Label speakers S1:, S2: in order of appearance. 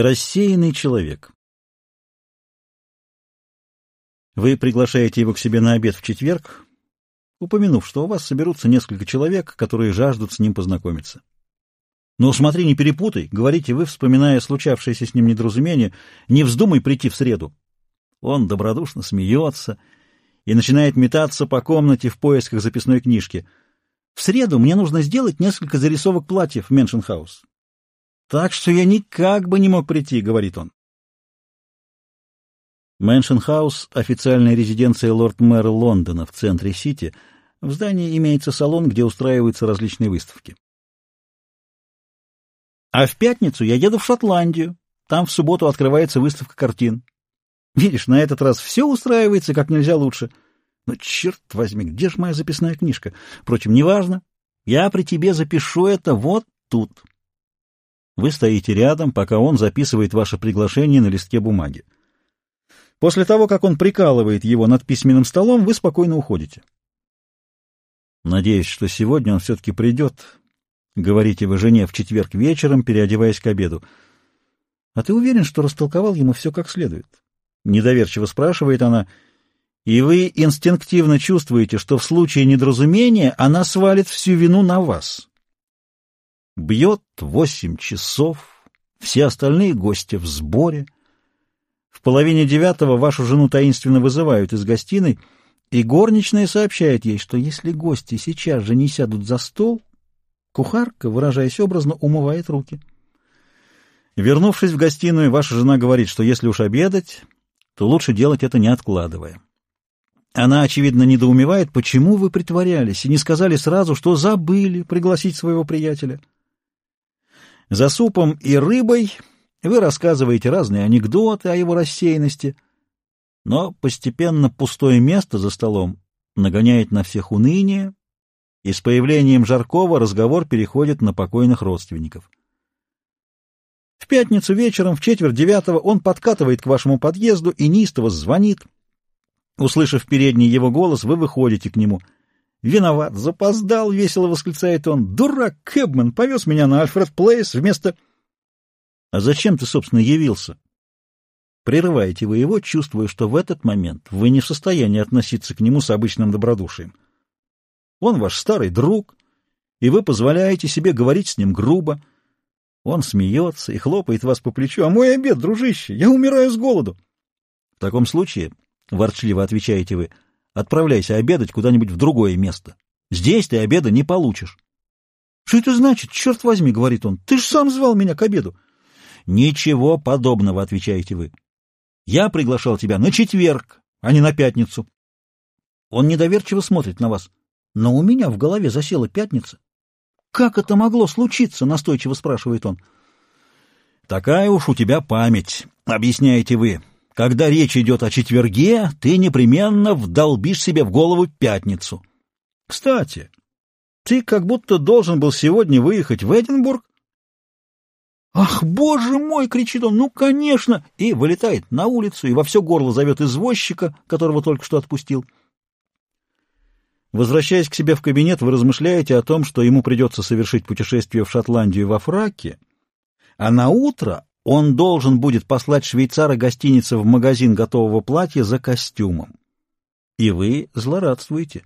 S1: Рассеянный человек. Вы приглашаете его к себе на обед в четверг, упомянув, что у вас соберутся несколько человек, которые жаждут с ним познакомиться. Но смотри, не перепутай, говорите вы, вспоминая случавшееся с ним недоразумение, не вздумай прийти в среду. Он добродушно смеется и начинает метаться по комнате в поисках записной книжки. В среду мне нужно сделать несколько зарисовок платьев в Меншенхаус. Так что я никак бы не мог прийти, — говорит он. Мэншенхаус — официальная резиденция лорд-мэра Лондона в центре Сити. В здании имеется салон, где устраиваются различные выставки. А в пятницу я еду в Шотландию. Там в субботу открывается выставка картин. Видишь, на этот раз все устраивается как нельзя лучше. Но, черт возьми, где же моя записная книжка? Впрочем, неважно. Я при тебе запишу это вот тут. Вы стоите рядом, пока он записывает ваше приглашение на листке бумаги. После того, как он прикалывает его над письменным столом, вы спокойно уходите. Надеюсь, что сегодня он все-таки придет, — говорите вы жене в четверг вечером, переодеваясь к обеду. — А ты уверен, что растолковал ему все как следует? Недоверчиво спрашивает она, и вы инстинктивно чувствуете, что в случае недоразумения она свалит всю вину на вас. Бьет восемь часов, все остальные гости в сборе. В половине девятого вашу жену таинственно вызывают из гостиной, и горничная сообщает ей, что если гости сейчас же не сядут за стол, кухарка, выражаясь образно, умывает руки. Вернувшись в гостиную, ваша жена говорит, что если уж обедать, то лучше делать это не откладывая. Она, очевидно, недоумевает, почему вы притворялись и не сказали сразу, что забыли пригласить своего приятеля. За супом и рыбой вы рассказываете разные анекдоты о его рассеянности, но постепенно пустое место за столом нагоняет на всех уныние, и с появлением Жаркова разговор переходит на покойных родственников. В пятницу вечером в четверть девятого он подкатывает к вашему подъезду и неистово звонит. Услышав передний его голос, вы выходите к нему — «Виноват, запоздал», — весело восклицает он. «Дурак Кэбман повез меня на Альфред Плейс вместо...» «А зачем ты, собственно, явился?» Прерываете вы его, чувствуя, что в этот момент вы не в состоянии относиться к нему с обычным добродушием. Он ваш старый друг, и вы позволяете себе говорить с ним грубо. Он смеется и хлопает вас по плечу. «А мой обед, дружище, я умираю с голоду!» В таком случае, — ворчливо отвечаете вы, — Отправляйся обедать куда-нибудь в другое место. Здесь ты обеда не получишь. — Что это значит? Черт возьми, — говорит он. — Ты же сам звал меня к обеду. — Ничего подобного, — отвечаете вы. — Я приглашал тебя на четверг, а не на пятницу. Он недоверчиво смотрит на вас. Но у меня в голове засела пятница. — Как это могло случиться? — настойчиво спрашивает он. — Такая уж у тебя память, — объясняете вы. Когда речь идет о четверге, ты непременно вдолбишь себе в голову пятницу. Кстати, ты как будто должен был сегодня выехать в Эдинбург. «Ах, боже мой!» — кричит он. «Ну, конечно!» И вылетает на улицу и во все горло зовет извозчика, которого только что отпустил. Возвращаясь к себе в кабинет, вы размышляете о том, что ему придется совершить путешествие в Шотландию во фраке, а на утро он должен будет послать швейцара гостиницы в магазин готового платья за костюмом. И вы злорадствуете.